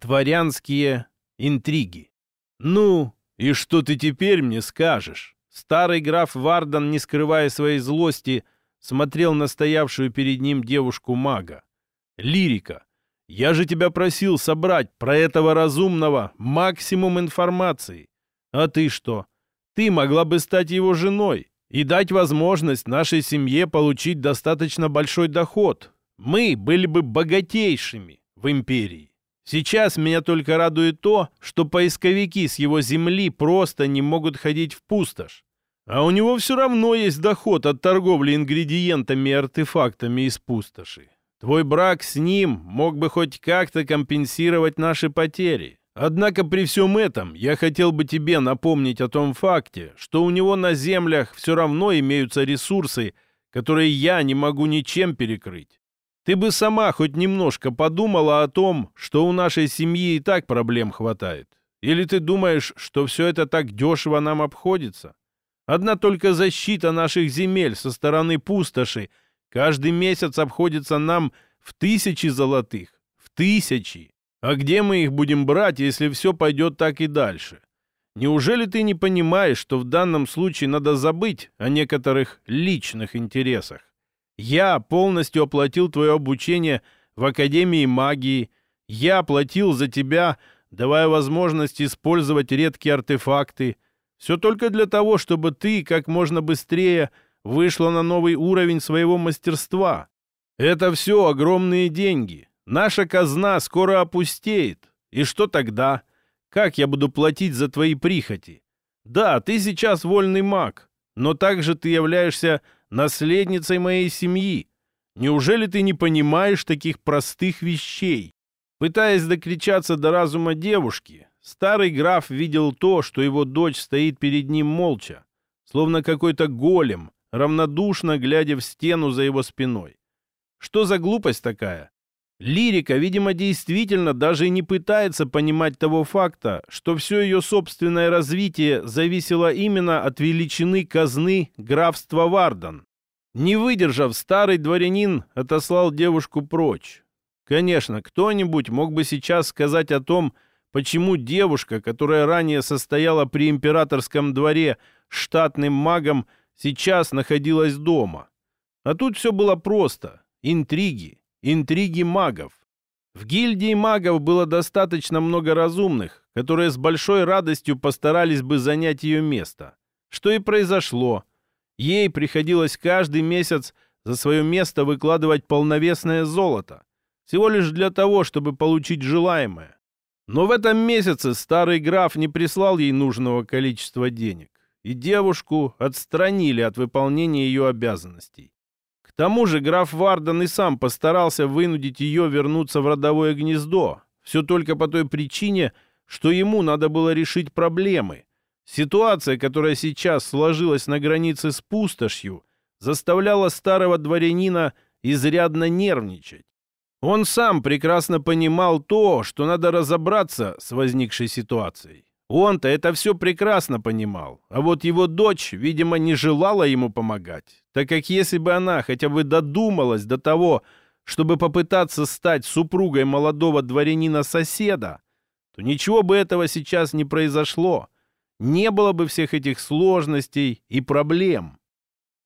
Дворянские интриги. «Ну, и что ты теперь мне скажешь?» Старый граф Вардан, не скрывая своей злости, смотрел на стоявшую перед ним девушку-мага. «Лирика, я же тебя просил собрать про этого разумного максимум информации. А ты что? Ты могла бы стать его женой и дать возможность нашей семье получить достаточно большой доход. Мы были бы богатейшими в империи. Сейчас меня только радует то, что поисковики с его земли просто не могут ходить в пустошь. А у него все равно есть доход от торговли ингредиентами и артефактами из пустоши. Твой брак с ним мог бы хоть как-то компенсировать наши потери. Однако при всем этом я хотел бы тебе напомнить о том факте, что у него на землях все равно имеются ресурсы, которые я не могу ничем перекрыть. Ты бы сама хоть немножко подумала о том, что у нашей семьи и так проблем хватает. Или ты думаешь, что все это так дешево нам обходится? Одна только защита наших земель со стороны пустоши каждый месяц обходится нам в тысячи золотых. В тысячи. А где мы их будем брать, если все пойдет так и дальше? Неужели ты не понимаешь, что в данном случае надо забыть о некоторых личных интересах? Я полностью оплатил твое обучение в Академии магии. Я оплатил за тебя, давая возможность использовать редкие артефакты. Все только для того, чтобы ты как можно быстрее вышла на новый уровень своего мастерства. Это все огромные деньги. Наша казна скоро опустеет. И что тогда? Как я буду платить за твои прихоти? Да, ты сейчас вольный маг, но также ты являешься наследницей моей семьи. Неужели ты не понимаешь таких простых вещей? Пытаясь докричаться до разума девушки, старый граф видел то, что его дочь стоит перед ним молча, словно какой-то голем, равнодушно глядя в стену за его спиной. Что за глупость такая? Лирика, видимо, действительно даже и не пытается понимать того факта, что все ее собственное развитие зависело именно от величины казны графства Вардан. Не выдержав, старый дворянин отослал девушку прочь. Конечно, кто-нибудь мог бы сейчас сказать о том, почему девушка, которая ранее состояла при императорском дворе штатным магом, сейчас находилась дома. А тут все было просто. Интриги, интриги магов. В гильдии магов было достаточно много разумных, которые с большой радостью постарались бы занять ее место. Что и произошло. Ей приходилось каждый месяц за свое место выкладывать полновесное золото, всего лишь для того, чтобы получить желаемое. Но в этом месяце старый граф не прислал ей нужного количества денег, и девушку отстранили от выполнения ее обязанностей тому же граф Вардан и сам постарался вынудить ее вернуться в родовое гнездо. Все только по той причине, что ему надо было решить проблемы. Ситуация, которая сейчас сложилась на границе с пустошью, заставляла старого дворянина изрядно нервничать. Он сам прекрасно понимал то, что надо разобраться с возникшей ситуацией. Он-то это все прекрасно понимал, а вот его дочь, видимо, не желала ему помогать, так как если бы она хотя бы додумалась до того, чтобы попытаться стать супругой молодого дворянина-соседа, то ничего бы этого сейчас не произошло, не было бы всех этих сложностей и проблем.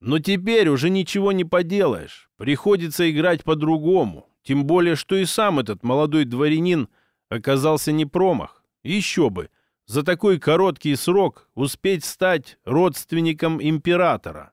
Но теперь уже ничего не поделаешь, приходится играть по-другому, тем более, что и сам этот молодой дворянин оказался не промах, еще бы – за такой короткий срок успеть стать родственником императора.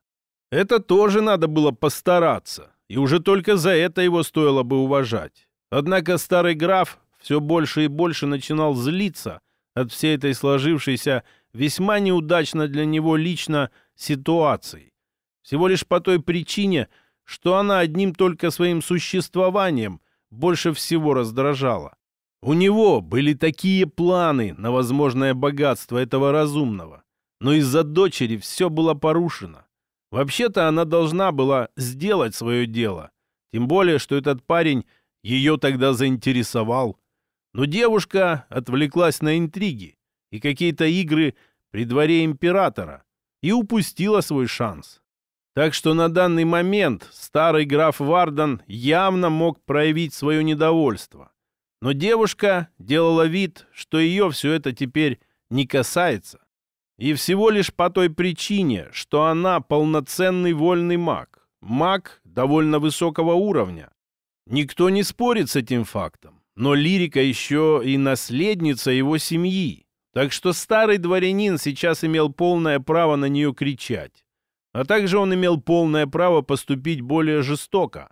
Это тоже надо было постараться, и уже только за это его стоило бы уважать. Однако старый граф все больше и больше начинал злиться от всей этой сложившейся весьма неудачно для него лично ситуации. Всего лишь по той причине, что она одним только своим существованием больше всего раздражала. У него были такие планы на возможное богатство этого разумного, но из-за дочери все было порушено. Вообще-то она должна была сделать свое дело, тем более, что этот парень ее тогда заинтересовал. Но девушка отвлеклась на интриги и какие-то игры при дворе императора и упустила свой шанс. Так что на данный момент старый граф Вардан явно мог проявить свое недовольство. Но девушка делала вид, что ее все это теперь не касается. И всего лишь по той причине, что она полноценный вольный маг. Маг довольно высокого уровня. Никто не спорит с этим фактом. Но Лирика еще и наследница его семьи. Так что старый дворянин сейчас имел полное право на нее кричать. А также он имел полное право поступить более жестоко.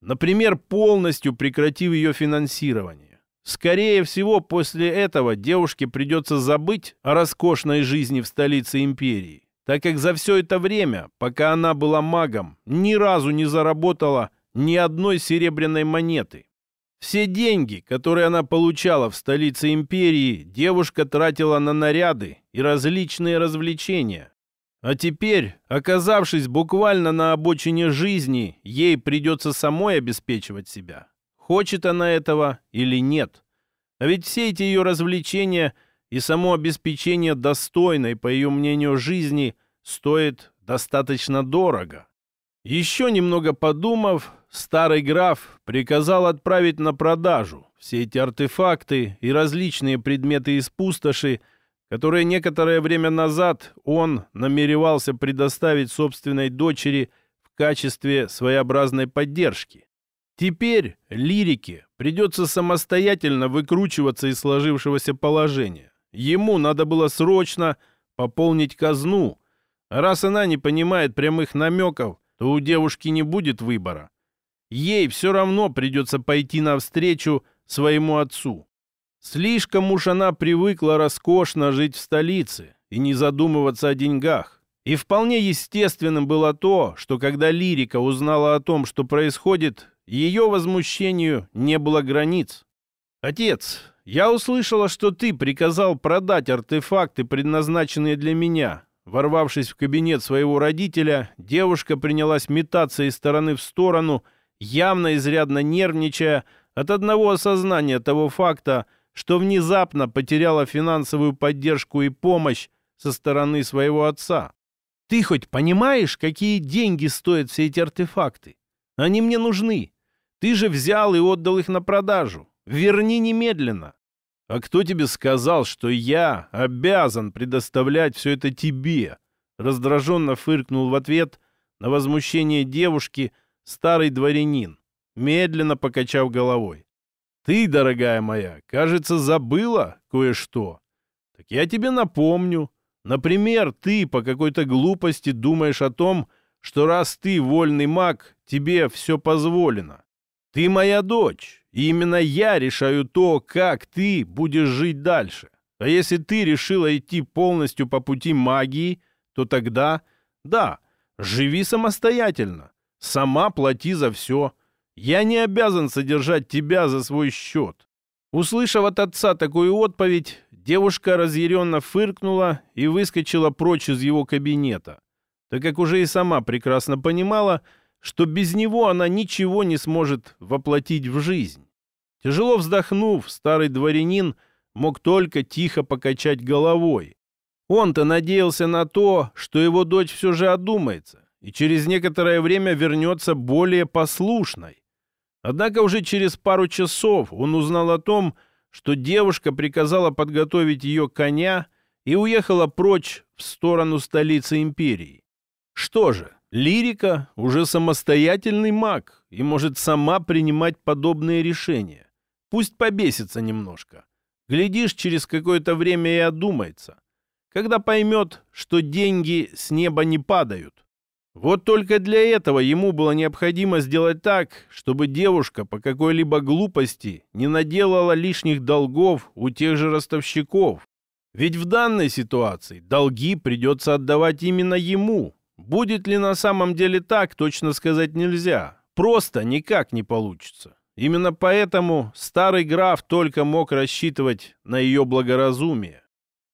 Например, полностью прекратив ее финансирование. Скорее всего, после этого девушке придется забыть о роскошной жизни в столице империи, так как за все это время, пока она была магом, ни разу не заработала ни одной серебряной монеты. Все деньги, которые она получала в столице империи, девушка тратила на наряды и различные развлечения. А теперь, оказавшись буквально на обочине жизни, ей придется самой обеспечивать себя. Хочет она этого или нет. А ведь все эти ее развлечения и само обеспечение достойной, по ее мнению, жизни стоит достаточно дорого. Еще немного подумав, старый граф приказал отправить на продажу все эти артефакты и различные предметы из пустоши, которые некоторое время назад он намеревался предоставить собственной дочери в качестве своеобразной поддержки. Теперь лирике придется самостоятельно выкручиваться из сложившегося положения. Ему надо было срочно пополнить казну. Раз она не понимает прямых намеков, то у девушки не будет выбора. Ей все равно придется пойти навстречу своему отцу. Слишком уж она привыкла роскошно жить в столице и не задумываться о деньгах. И вполне естественным было то, что когда Лирика узнала о том, что происходит, ее возмущению не было границ. «Отец, я услышала, что ты приказал продать артефакты, предназначенные для меня. Ворвавшись в кабинет своего родителя, девушка принялась метаться из стороны в сторону, явно изрядно нервничая от одного осознания того факта, что внезапно потеряла финансовую поддержку и помощь со стороны своего отца. Ты хоть понимаешь, какие деньги стоят все эти артефакты? Они мне нужны. Ты же взял и отдал их на продажу. Верни немедленно. «А кто тебе сказал, что я обязан предоставлять все это тебе?» Раздраженно фыркнул в ответ на возмущение девушки старый дворянин, медленно покачав головой. «Ты, дорогая моя, кажется, забыла кое-что. Так я тебе напомню. Например, ты по какой-то глупости думаешь о том, что раз ты вольный маг, тебе все позволено. Ты моя дочь, и именно я решаю то, как ты будешь жить дальше. А если ты решила идти полностью по пути магии, то тогда, да, живи самостоятельно. Сама плати за все. Я не обязан содержать тебя за свой счет. Услышав от отца такую отповедь, девушка разъяренно фыркнула и выскочила прочь из его кабинета, так как уже и сама прекрасно понимала, что без него она ничего не сможет воплотить в жизнь. Тяжело вздохнув, старый дворянин мог только тихо покачать головой. Он-то надеялся на то, что его дочь все же одумается и через некоторое время вернется более послушной. Однако уже через пару часов он узнал о том, что девушка приказала подготовить ее коня и уехала прочь в сторону столицы империи. Что же, Лирика уже самостоятельный маг и может сама принимать подобные решения. Пусть побесится немножко. Глядишь, через какое-то время и одумается. Когда поймет, что деньги с неба не падают. Вот только для этого ему было необходимо сделать так, чтобы девушка по какой-либо глупости не наделала лишних долгов у тех же ростовщиков. Ведь в данной ситуации долги придется отдавать именно ему, Будет ли на самом деле так, точно сказать нельзя. Просто никак не получится. Именно поэтому старый граф только мог рассчитывать на ее благоразумие.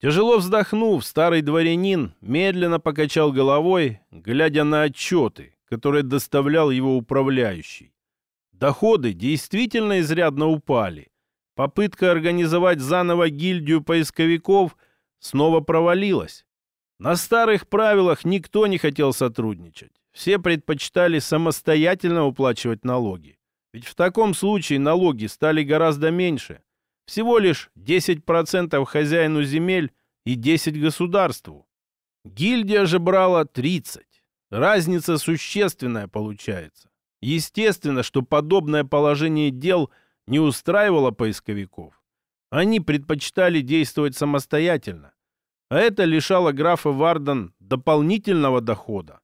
Тяжело вздохнув, старый дворянин медленно покачал головой, глядя на отчеты, которые доставлял его управляющий. Доходы действительно изрядно упали. Попытка организовать заново гильдию поисковиков снова провалилась. На старых правилах никто не хотел сотрудничать. Все предпочитали самостоятельно уплачивать налоги. Ведь в таком случае налоги стали гораздо меньше. Всего лишь 10% хозяину земель и 10 государству. Гильдия же брала 30. Разница существенная получается. Естественно, что подобное положение дел не устраивало поисковиков. Они предпочитали действовать самостоятельно. А это лишало графа Вардан дополнительного дохода.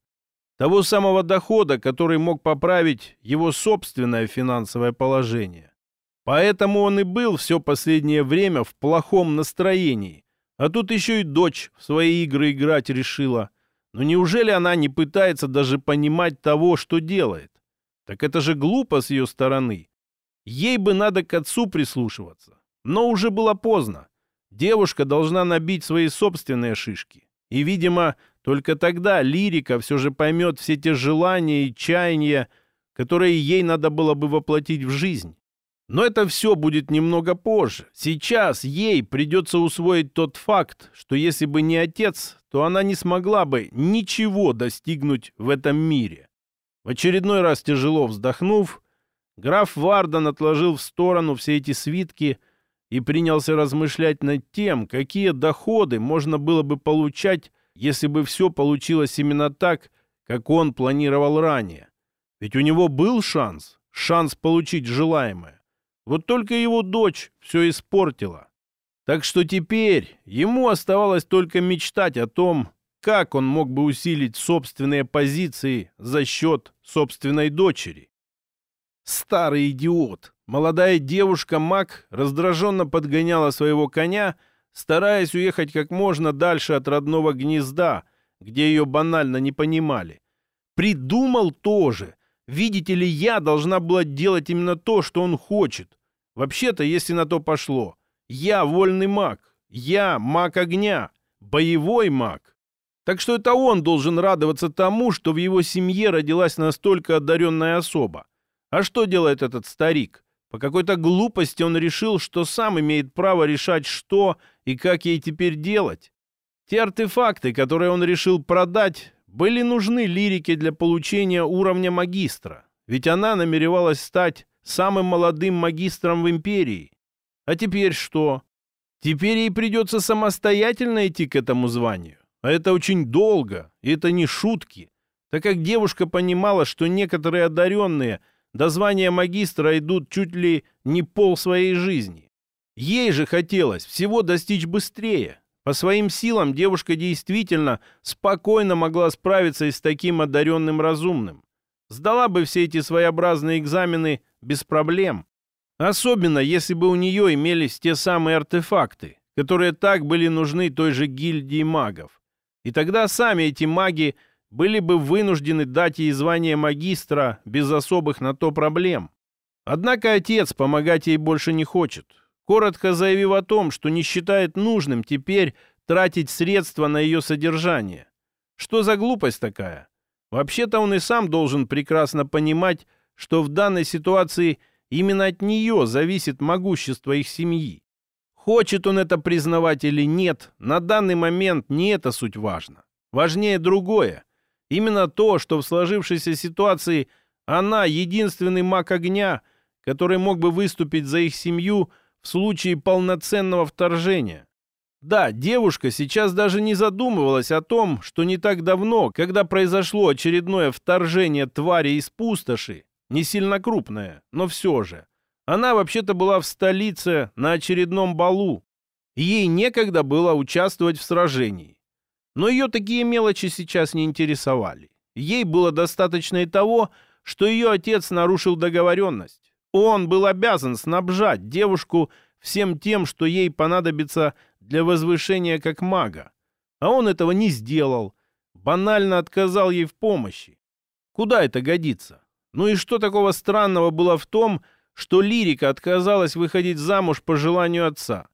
Того самого дохода, который мог поправить его собственное финансовое положение. Поэтому он и был все последнее время в плохом настроении. А тут еще и дочь в свои игры играть решила. Но неужели она не пытается даже понимать того, что делает? Так это же глупо с ее стороны. Ей бы надо к отцу прислушиваться. Но уже было поздно. Девушка должна набить свои собственные шишки. И, видимо, только тогда лирика все же поймет все те желания и чаяния, которые ей надо было бы воплотить в жизнь. Но это все будет немного позже. Сейчас ей придется усвоить тот факт, что если бы не отец, то она не смогла бы ничего достигнуть в этом мире. В очередной раз тяжело вздохнув, граф Вардан отложил в сторону все эти свитки и принялся размышлять над тем, какие доходы можно было бы получать, если бы все получилось именно так, как он планировал ранее. Ведь у него был шанс, шанс получить желаемое. Вот только его дочь все испортила. Так что теперь ему оставалось только мечтать о том, как он мог бы усилить собственные позиции за счет собственной дочери. Старый идиот! Молодая девушка Мак раздраженно подгоняла своего коня, стараясь уехать как можно дальше от родного гнезда, где ее банально не понимали. Придумал тоже. Видите ли, я должна была делать именно то, что он хочет. Вообще-то, если на то пошло, я вольный маг. Я маг огня. Боевой маг. Так что это он должен радоваться тому, что в его семье родилась настолько одаренная особа. А что делает этот старик? По какой-то глупости он решил, что сам имеет право решать, что и как ей теперь делать. Те артефакты, которые он решил продать, были нужны лирике для получения уровня магистра, ведь она намеревалась стать самым молодым магистром в империи. А теперь что? Теперь ей придется самостоятельно идти к этому званию. А это очень долго, и это не шутки. Так как девушка понимала, что некоторые одаренные до звания магистра идут чуть ли не пол своей жизни. Ей же хотелось всего достичь быстрее. По своим силам девушка действительно спокойно могла справиться и с таким одаренным разумным. Сдала бы все эти своеобразные экзамены без проблем. Особенно, если бы у нее имелись те самые артефакты, которые так были нужны той же гильдии магов. И тогда сами эти маги были бы вынуждены дать ей звание магистра без особых на то проблем. Однако отец помогать ей больше не хочет, коротко заявив о том, что не считает нужным теперь тратить средства на ее содержание. Что за глупость такая? Вообще-то он и сам должен прекрасно понимать, что в данной ситуации именно от нее зависит могущество их семьи. Хочет он это признавать или нет, на данный момент не это суть важно. Важнее другое. Именно то, что в сложившейся ситуации она единственный маг огня, который мог бы выступить за их семью в случае полноценного вторжения. Да, девушка сейчас даже не задумывалась о том, что не так давно, когда произошло очередное вторжение твари из пустоши, не сильно крупная, но все же. Она вообще-то была в столице на очередном балу. И ей некогда было участвовать в сражении. Но ее такие мелочи сейчас не интересовали. Ей было достаточно и того, что ее отец нарушил договоренность. Он был обязан снабжать девушку всем тем, что ей понадобится для возвышения как мага. А он этого не сделал. Банально отказал ей в помощи. Куда это годится? Ну и что такого странного было в том, что лирика отказалась выходить замуж по желанию отца?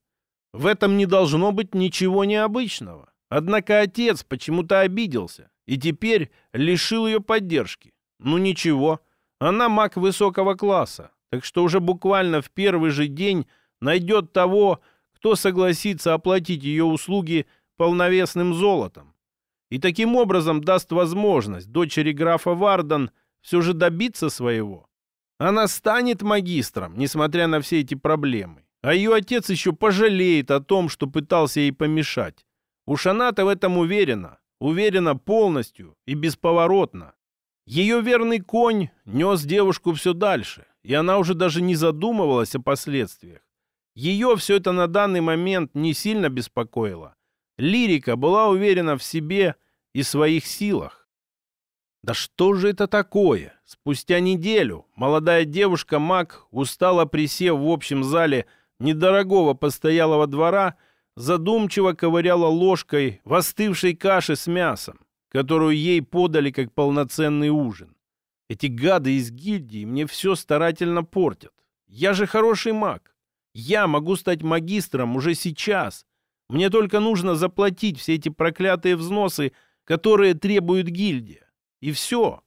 В этом не должно быть ничего необычного. Однако отец почему-то обиделся и теперь лишил ее поддержки. Ну ничего, она маг высокого класса, так что уже буквально в первый же день найдет того, кто согласится оплатить ее услуги полновесным золотом. И таким образом даст возможность дочери графа Вардан все же добиться своего. Она станет магистром, несмотря на все эти проблемы. А ее отец еще пожалеет о том, что пытался ей помешать. Уж она-то в этом уверена. Уверена полностью и бесповоротно. Ее верный конь нес девушку все дальше, и она уже даже не задумывалась о последствиях. Ее все это на данный момент не сильно беспокоило. Лирика была уверена в себе и своих силах. Да что же это такое? Спустя неделю молодая девушка-маг, устало присев в общем зале недорогого постоялого двора, задумчиво ковыряла ложкой в остывшей каше с мясом, которую ей подали как полноценный ужин. Эти гады из гильдии мне все старательно портят. Я же хороший маг. Я могу стать магистром уже сейчас. Мне только нужно заплатить все эти проклятые взносы, которые требует гильдия. И все.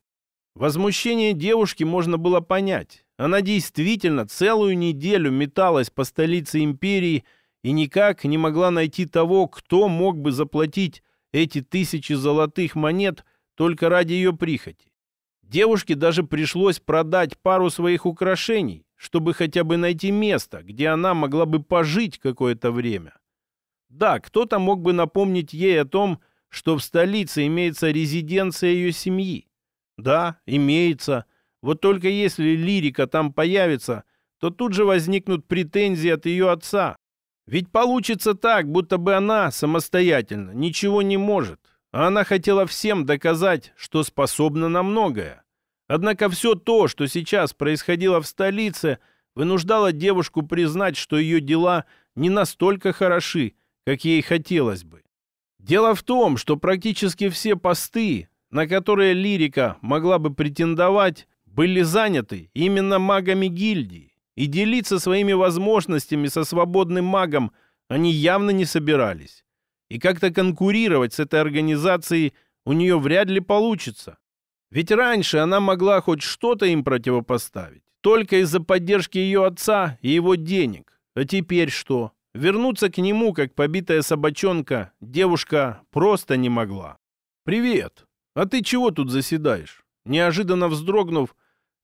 Возмущение девушки можно было понять. Она действительно целую неделю металась по столице империи и никак не могла найти того, кто мог бы заплатить эти тысячи золотых монет только ради ее прихоти. Девушке даже пришлось продать пару своих украшений, чтобы хотя бы найти место, где она могла бы пожить какое-то время. Да, кто-то мог бы напомнить ей о том, что в столице имеется резиденция ее семьи. Да, имеется. Вот только если лирика там появится, то тут же возникнут претензии от ее отца. Ведь получится так, будто бы она самостоятельно ничего не может, а она хотела всем доказать, что способна на многое. Однако все то, что сейчас происходило в столице, вынуждало девушку признать, что ее дела не настолько хороши, как ей хотелось бы. Дело в том, что практически все посты, на которые лирика могла бы претендовать, были заняты именно магами гильдии, и делиться своими возможностями со свободным магом они явно не собирались. И как-то конкурировать с этой организацией у нее вряд ли получится. Ведь раньше она могла хоть что-то им противопоставить, только из-за поддержки ее отца и его денег. А теперь что? Вернуться к нему, как побитая собачонка, девушка просто не могла. «Привет! А ты чего тут заседаешь?» Неожиданно вздрогнув,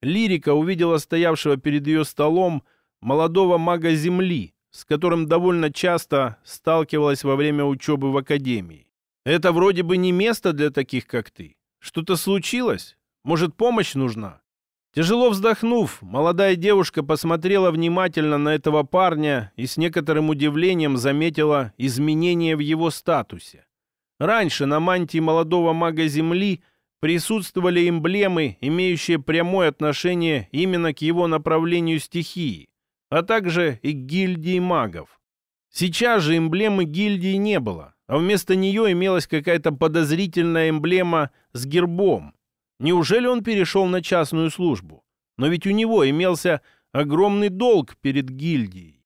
Лирика увидела стоявшего перед ее столом молодого мага Земли, с которым довольно часто сталкивалась во время учебы в академии. «Это вроде бы не место для таких, как ты. Что-то случилось? Может, помощь нужна?» Тяжело вздохнув, молодая девушка посмотрела внимательно на этого парня и с некоторым удивлением заметила изменения в его статусе. Раньше на мантии молодого мага Земли присутствовали эмблемы, имеющие прямое отношение именно к его направлению стихии, а также и к гильдии магов. Сейчас же эмблемы гильдии не было, а вместо нее имелась какая-то подозрительная эмблема с гербом, Неужели он перешел на частную службу? Но ведь у него имелся огромный долг перед гильдией.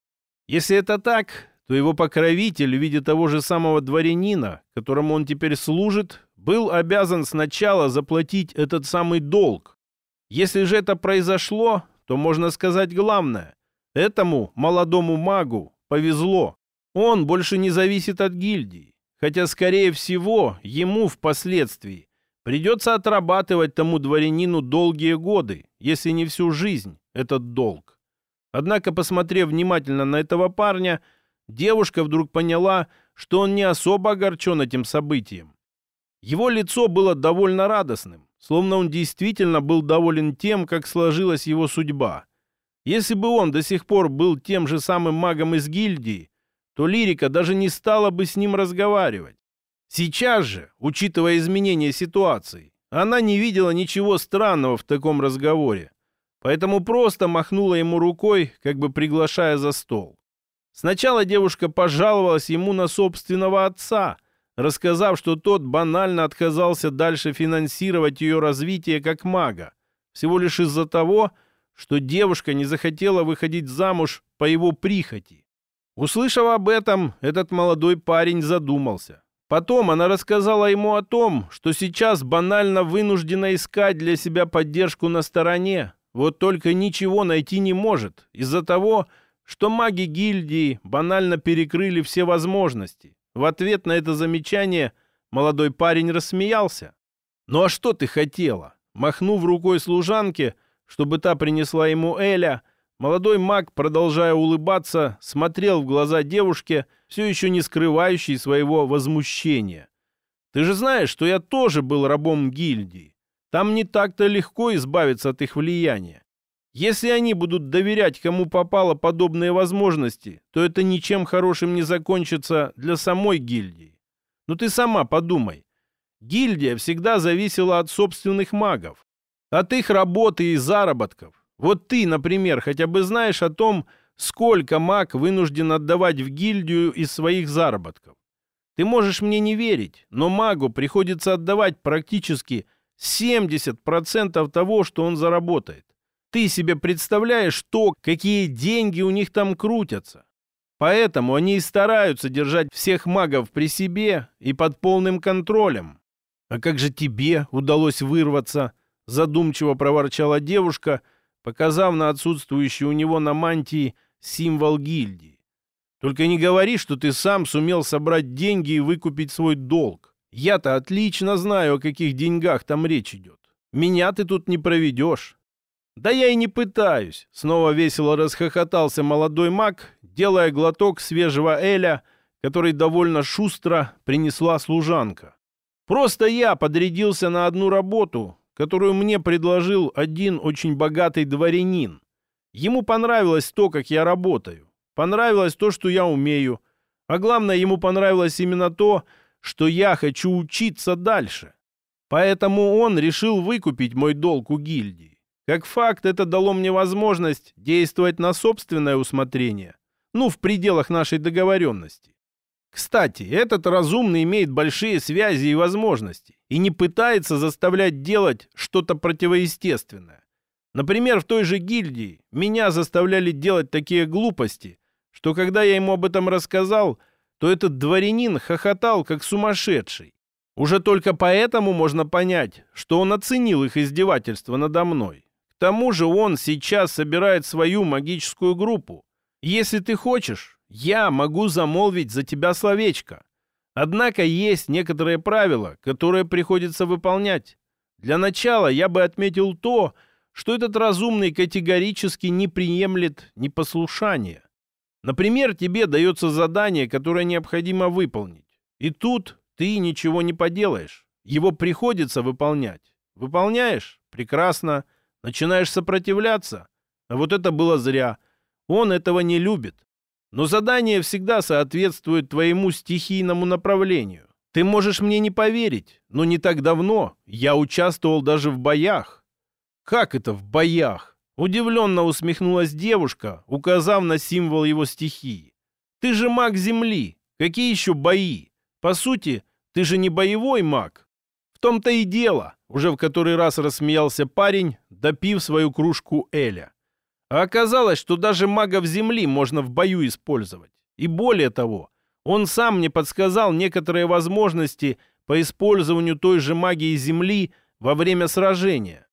Если это так, то его покровитель в виде того же самого дворянина, которому он теперь служит, был обязан сначала заплатить этот самый долг. Если же это произошло, то можно сказать главное. Этому молодому магу повезло. Он больше не зависит от гильдии. Хотя, скорее всего, ему впоследствии Придется отрабатывать тому дворянину долгие годы, если не всю жизнь, этот долг. Однако, посмотрев внимательно на этого парня, девушка вдруг поняла, что он не особо огорчен этим событием. Его лицо было довольно радостным, словно он действительно был доволен тем, как сложилась его судьба. Если бы он до сих пор был тем же самым магом из гильдии, то Лирика даже не стала бы с ним разговаривать. Сейчас же, учитывая изменение ситуации, она не видела ничего странного в таком разговоре, поэтому просто махнула ему рукой, как бы приглашая за стол. Сначала девушка пожаловалась ему на собственного отца, рассказав, что тот банально отказался дальше финансировать ее развитие как мага, всего лишь из-за того, что девушка не захотела выходить замуж по его прихоти. Услышав об этом, этот молодой парень задумался. Потом она рассказала ему о том, что сейчас банально вынуждена искать для себя поддержку на стороне, вот только ничего найти не может из-за того, что маги гильдии банально перекрыли все возможности. В ответ на это замечание молодой парень рассмеялся. «Ну а что ты хотела?» Махнув рукой служанке, чтобы та принесла ему Эля, молодой маг, продолжая улыбаться, смотрел в глаза девушке, все еще не скрывающей своего возмущения. «Ты же знаешь, что я тоже был рабом гильдии. Там не так-то легко избавиться от их влияния. Если они будут доверять кому попало подобные возможности, то это ничем хорошим не закончится для самой гильдии. Но ты сама подумай. Гильдия всегда зависела от собственных магов, от их работы и заработков. Вот ты, например, хотя бы знаешь о том, сколько маг вынужден отдавать в гильдию из своих заработков. Ты можешь мне не верить, но магу приходится отдавать практически 70% того, что он заработает. Ты себе представляешь то, какие деньги у них там крутятся. Поэтому они и стараются держать всех магов при себе и под полным контролем. А как же тебе удалось вырваться? Задумчиво проворчала девушка, показав на отсутствующий у него на мантии символ гильдии. Только не говори, что ты сам сумел собрать деньги и выкупить свой долг. Я-то отлично знаю, о каких деньгах там речь идет. Меня ты тут не проведешь. Да я и не пытаюсь. Снова весело расхохотался молодой маг, делая глоток свежего эля, который довольно шустро принесла служанка. Просто я подрядился на одну работу, которую мне предложил один очень богатый дворянин. Ему понравилось то, как я работаю. Понравилось то, что я умею. А главное, ему понравилось именно то, что я хочу учиться дальше. Поэтому он решил выкупить мой долг у гильдии. Как факт, это дало мне возможность действовать на собственное усмотрение, ну, в пределах нашей договоренности. Кстати, этот разумный имеет большие связи и возможности и не пытается заставлять делать что-то противоестественное. Например, в той же гильдии меня заставляли делать такие глупости, что когда я ему об этом рассказал – то этот дворянин хохотал, как сумасшедший. Уже только поэтому можно понять, что он оценил их издевательство надо мной. К тому же он сейчас собирает свою магическую группу. Если ты хочешь, я могу замолвить за тебя словечко. Однако есть некоторые правила, которые приходится выполнять. Для начала я бы отметил то, что этот разумный категорически не приемлет непослушания. Например, тебе дается задание, которое необходимо выполнить. И тут ты ничего не поделаешь. Его приходится выполнять. Выполняешь? Прекрасно. Начинаешь сопротивляться? А вот это было зря. Он этого не любит. Но задание всегда соответствует твоему стихийному направлению. Ты можешь мне не поверить, но не так давно я участвовал даже в боях. Как это в боях? Удивленно усмехнулась девушка, указав на символ его стихии. «Ты же маг Земли! Какие еще бои? По сути, ты же не боевой маг!» «В том-то и дело!» — уже в который раз рассмеялся парень, допив свою кружку Эля. А оказалось, что даже магов Земли можно в бою использовать. И более того, он сам мне подсказал некоторые возможности по использованию той же магии Земли во время сражения.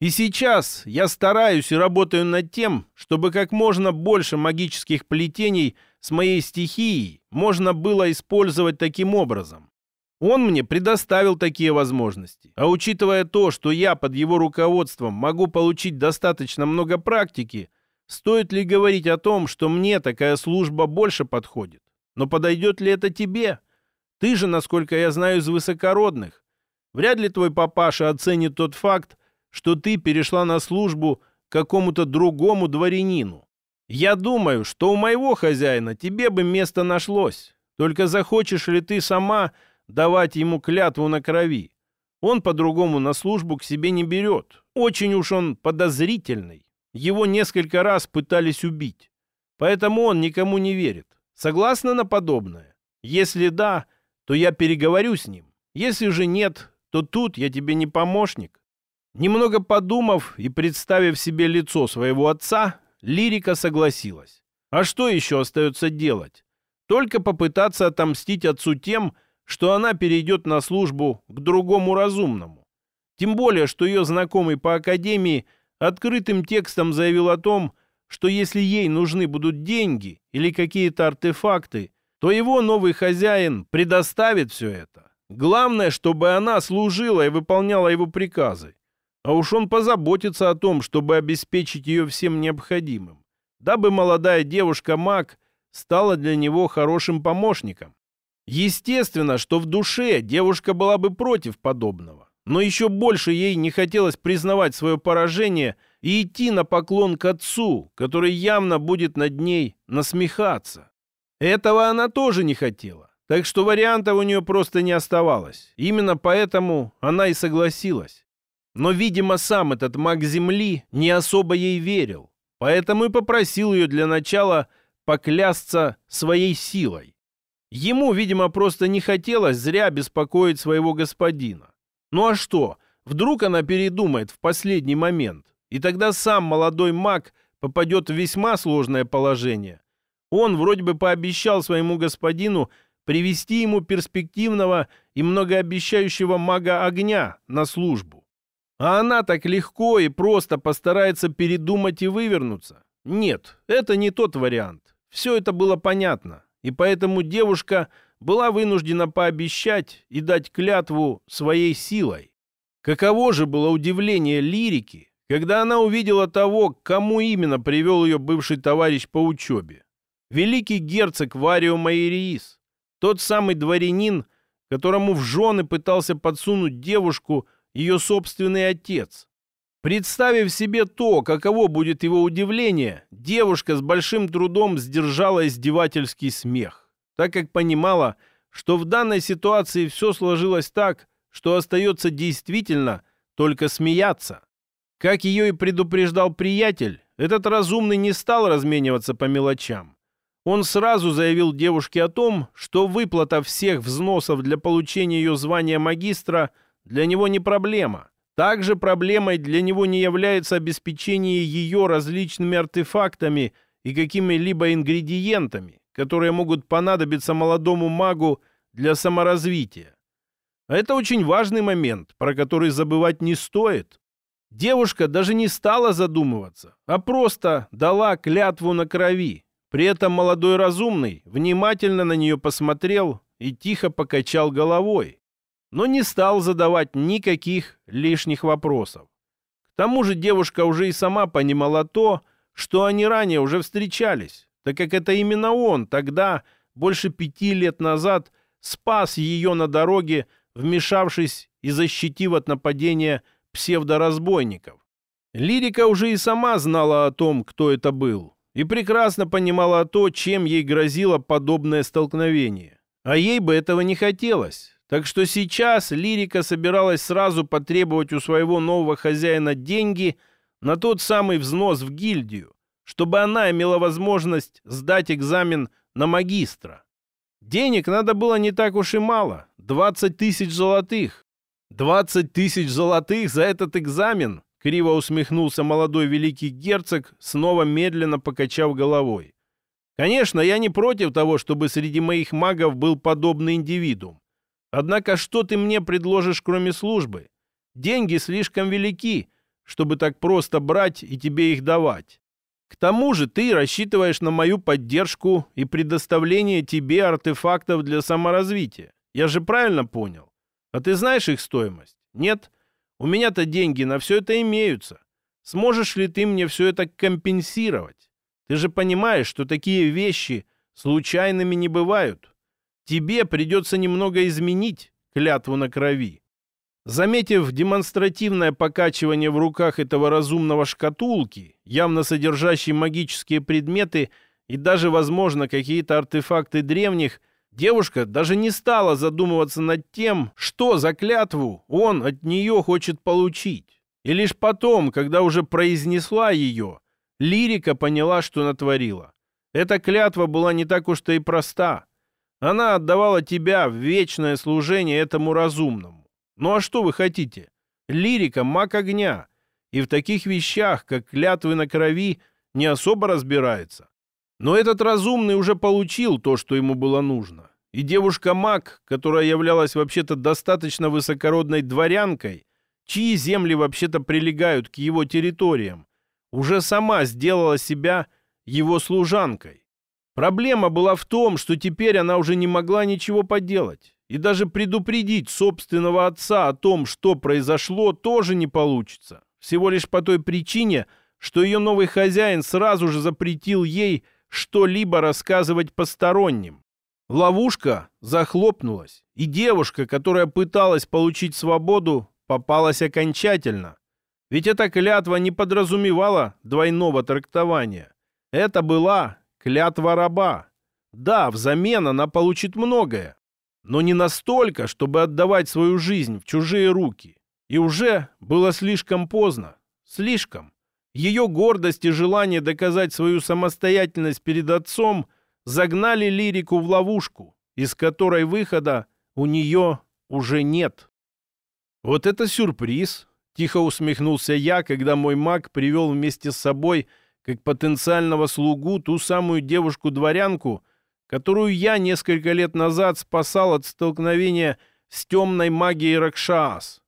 И сейчас я стараюсь и работаю над тем, чтобы как можно больше магических плетений с моей стихией можно было использовать таким образом. Он мне предоставил такие возможности. А учитывая то, что я под его руководством могу получить достаточно много практики, стоит ли говорить о том, что мне такая служба больше подходит? Но подойдет ли это тебе? Ты же, насколько я знаю, из высокородных. Вряд ли твой папаша оценит тот факт, что ты перешла на службу какому-то другому дворянину. Я думаю, что у моего хозяина тебе бы место нашлось. Только захочешь ли ты сама давать ему клятву на крови? Он по-другому на службу к себе не берет. Очень уж он подозрительный. Его несколько раз пытались убить. Поэтому он никому не верит. Согласна на подобное? Если да, то я переговорю с ним. Если же нет, то тут я тебе не помощник. Немного подумав и представив себе лицо своего отца, Лирика согласилась. А что еще остается делать? Только попытаться отомстить отцу тем, что она перейдет на службу к другому разумному. Тем более, что ее знакомый по академии открытым текстом заявил о том, что если ей нужны будут деньги или какие-то артефакты, то его новый хозяин предоставит все это. Главное, чтобы она служила и выполняла его приказы. А уж он позаботится о том, чтобы обеспечить ее всем необходимым, дабы молодая девушка-маг стала для него хорошим помощником. Естественно, что в душе девушка была бы против подобного, но еще больше ей не хотелось признавать свое поражение и идти на поклон к отцу, который явно будет над ней насмехаться. Этого она тоже не хотела, так что вариантов у нее просто не оставалось. Именно поэтому она и согласилась. Но, видимо, сам этот маг Земли не особо ей верил, поэтому и попросил ее для начала поклясться своей силой. Ему, видимо, просто не хотелось зря беспокоить своего господина. Ну а что, вдруг она передумает в последний момент, и тогда сам молодой маг попадет в весьма сложное положение. Он вроде бы пообещал своему господину привести ему перспективного и многообещающего мага огня на службу. А она так легко и просто постарается передумать и вывернуться. Нет, это не тот вариант. Все это было понятно и поэтому девушка была вынуждена пообещать и дать клятву своей силой. Каково же было удивление лирики, когда она увидела того, к кому именно привел ее бывший товарищ по учебе. Великий герцог Варио Майериис, тот самый дворянин, которому в жены пытался подсунуть девушку ее собственный отец. Представив себе то, каково будет его удивление, девушка с большим трудом сдержала издевательский смех, так как понимала, что в данной ситуации все сложилось так, что остается действительно только смеяться. Как ее и предупреждал приятель, этот разумный не стал размениваться по мелочам. Он сразу заявил девушке о том, что выплата всех взносов для получения ее звания магистра для него не проблема, также проблемой для него не является обеспечение ее различными артефактами и какими-либо ингредиентами, которые могут понадобиться молодому магу для саморазвития. Это очень важный момент, про который забывать не стоит. Девушка даже не стала задумываться, а просто дала клятву на крови. При этом молодой разумный внимательно на нее посмотрел и тихо покачал головой но не стал задавать никаких лишних вопросов. К тому же девушка уже и сама понимала то, что они ранее уже встречались, так как это именно он тогда, больше пяти лет назад, спас ее на дороге, вмешавшись и защитив от нападения псевдоразбойников. Лирика уже и сама знала о том, кто это был, и прекрасно понимала то, чем ей грозило подобное столкновение. А ей бы этого не хотелось, так что сейчас Лирика собиралась сразу потребовать у своего нового хозяина деньги на тот самый взнос в гильдию, чтобы она имела возможность сдать экзамен на магистра. Денег надо было не так уж и мало — 20 тысяч золотых. 20 тысяч золотых за этот экзамен? Криво усмехнулся молодой великий герцог, снова медленно покачав головой. Конечно, я не против того, чтобы среди моих магов был подобный индивидуум. Однако что ты мне предложишь, кроме службы? Деньги слишком велики, чтобы так просто брать и тебе их давать. К тому же ты рассчитываешь на мою поддержку и предоставление тебе артефактов для саморазвития. Я же правильно понял? А ты знаешь их стоимость? Нет? У меня-то деньги на все это имеются. Сможешь ли ты мне все это компенсировать? Ты же понимаешь, что такие вещи случайными не бывают тебе придется немного изменить клятву на крови. Заметив демонстративное покачивание в руках этого разумного шкатулки, явно содержащей магические предметы и даже, возможно, какие-то артефакты древних, девушка даже не стала задумываться над тем, что за клятву он от нее хочет получить. И лишь потом, когда уже произнесла ее, лирика поняла, что натворила. Эта клятва была не так уж-то и проста. Она отдавала тебя в вечное служение этому разумному. Ну а что вы хотите? Лирика — маг огня. И в таких вещах, как клятвы на крови, не особо разбирается. Но этот разумный уже получил то, что ему было нужно. И девушка-маг, которая являлась вообще-то достаточно высокородной дворянкой, чьи земли вообще-то прилегают к его территориям, уже сама сделала себя его служанкой. Проблема была в том, что теперь она уже не могла ничего поделать. и даже предупредить собственного отца о том, что произошло, тоже не получится. Всего лишь по той причине, что ее новый хозяин сразу же запретил ей что-либо рассказывать посторонним. Ловушка захлопнулась, и девушка, которая пыталась получить свободу, попалась окончательно. Ведь эта клятва не подразумевала двойного трактования. Это была клятва раба. Да, взамен она получит многое, но не настолько, чтобы отдавать свою жизнь в чужие руки. И уже было слишком поздно. Слишком. Ее гордость и желание доказать свою самостоятельность перед отцом загнали лирику в ловушку, из которой выхода у нее уже нет. Вот это сюрприз, тихо усмехнулся я, когда мой маг привел вместе с собой как потенциального слугу ту самую девушку-дворянку, которую я несколько лет назад спасал от столкновения с темной магией Ракшаас.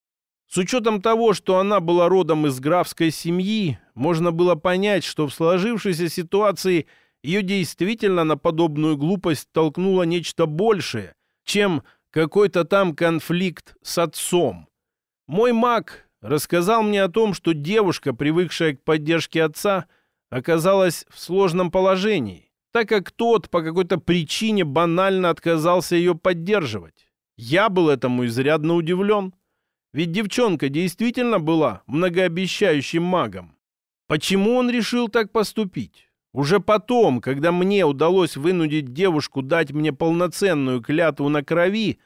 С учетом того, что она была родом из графской семьи, можно было понять, что в сложившейся ситуации ее действительно на подобную глупость толкнуло нечто большее, чем какой-то там конфликт с отцом. Мой маг рассказал мне о том, что девушка, привыкшая к поддержке отца, оказалась в сложном положении так как тот по какой-то причине банально отказался ее поддерживать. Я был этому изрядно удивлен. Ведь девчонка действительно была многообещающим магом. Почему он решил так поступить? Уже потом, когда мне удалось вынудить девушку дать мне полноценную клятву на крови,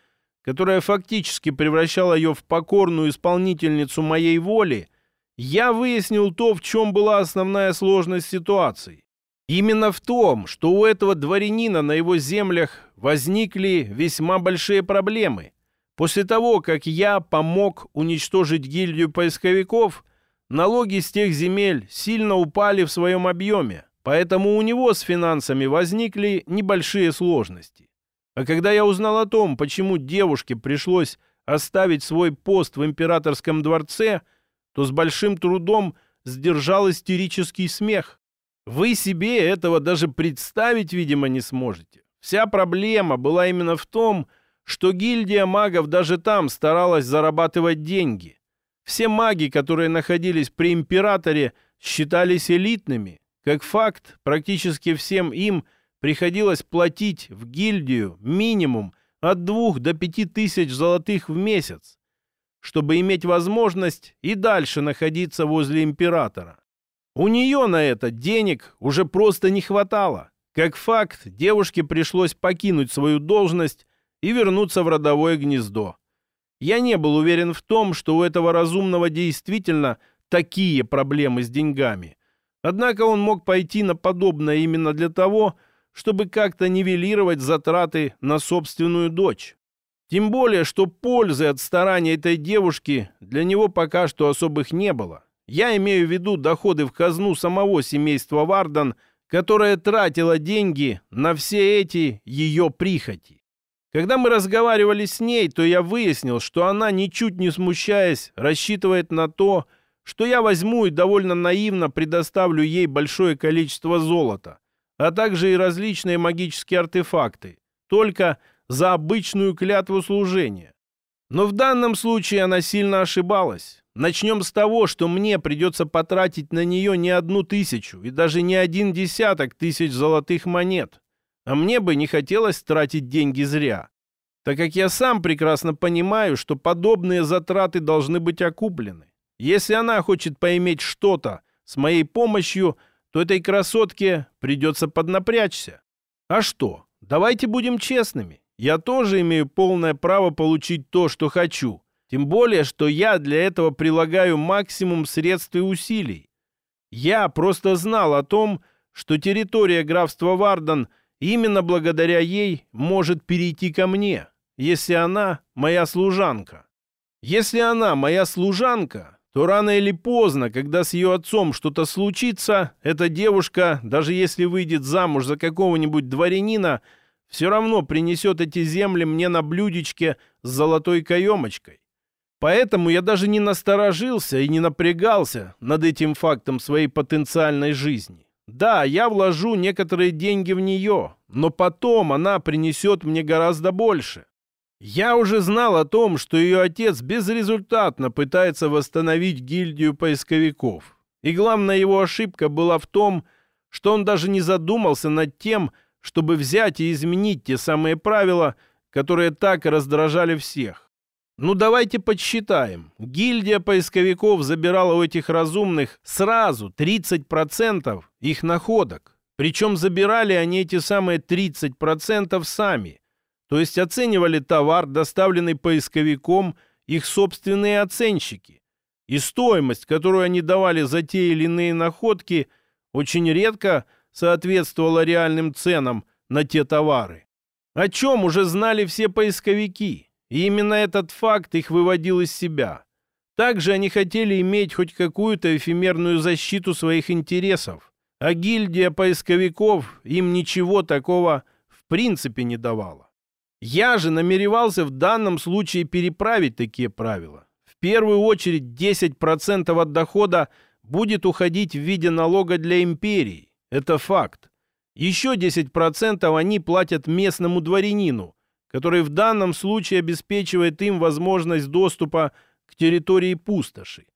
которая фактически превращала ее в покорную исполнительницу моей воли, я выяснил то, в чем была основная сложность ситуации. Именно в том, что у этого дворянина на его землях возникли весьма большие проблемы. После того, как я помог уничтожить гильдию поисковиков, налоги с тех земель сильно упали в своем объеме, поэтому у него с финансами возникли небольшие сложности. А когда я узнал о том, почему девушке пришлось оставить свой пост в императорском дворце, то с большим трудом сдержал истерический смех. Вы себе этого даже представить, видимо, не сможете. Вся проблема была именно в том, что гильдия магов даже там старалась зарабатывать деньги. Все маги, которые находились при императоре, считались элитными. Как факт, практически всем им приходилось платить в гильдию минимум от двух до пяти тысяч золотых в месяц, чтобы иметь возможность и дальше находиться возле императора. У нее на это денег уже просто не хватало. Как факт, девушке пришлось покинуть свою должность и вернуться в родовое гнездо. Я не был уверен в том, что у этого разумного действительно такие проблемы с деньгами. Однако он мог пойти на подобное именно для того, чтобы как-то нивелировать затраты на собственную дочь. Тем более, что пользы от старания этой девушки для него пока что особых не было. Я имею в виду доходы в казну самого семейства Вардан, которое тратило деньги на все эти ее прихоти. Когда мы разговаривали с ней, то я выяснил, что она, ничуть не смущаясь, рассчитывает на то, что я возьму и довольно наивно предоставлю ей большое количество золота, а также и различные магические артефакты, только за обычную клятву служения. Но в данном случае она сильно ошибалась. Начнем с того, что мне придется потратить на нее не одну тысячу и даже не один десяток тысяч золотых монет. А мне бы не хотелось тратить деньги зря, так как я сам прекрасно понимаю, что подобные затраты должны быть окуплены. Если она хочет поиметь что-то с моей помощью, то этой красотке придется поднапрячься. А что? Давайте будем честными. Я тоже имею полное право получить то, что хочу. Тем более, что я для этого прилагаю максимум средств и усилий. Я просто знал о том, что территория графства Вардан именно благодаря ей может перейти ко мне, если она моя служанка. Если она моя служанка, то рано или поздно, когда с ее отцом что-то случится, эта девушка, даже если выйдет замуж за какого-нибудь дворянина, все равно принесет эти земли мне на блюдечке с золотой каемочкой. Поэтому я даже не насторожился и не напрягался над этим фактом своей потенциальной жизни. Да, я вложу некоторые деньги в нее, но потом она принесет мне гораздо больше. Я уже знал о том, что ее отец безрезультатно пытается восстановить гильдию поисковиков. И главная его ошибка была в том, что он даже не задумался над тем, чтобы взять и изменить те самые правила, которые так раздражали всех. Ну давайте подсчитаем. Гильдия поисковиков забирала у этих разумных сразу 30% их находок. Причем забирали они эти самые 30% сами. То есть оценивали товар, доставленный поисковиком, их собственные оценщики. И стоимость, которую они давали за те или иные находки, очень редко соответствовала реальным ценам на те товары. О чем уже знали все поисковики. И именно этот факт их выводил из себя. Также они хотели иметь хоть какую-то эфемерную защиту своих интересов, а гильдия поисковиков им ничего такого в принципе не давала. Я же намеревался в данном случае переправить такие правила. В первую очередь 10% от дохода будет уходить в виде налога для империи. Это факт. Еще 10% они платят местному дворянину, который в данном случае обеспечивает им возможность доступа к территории пустоши.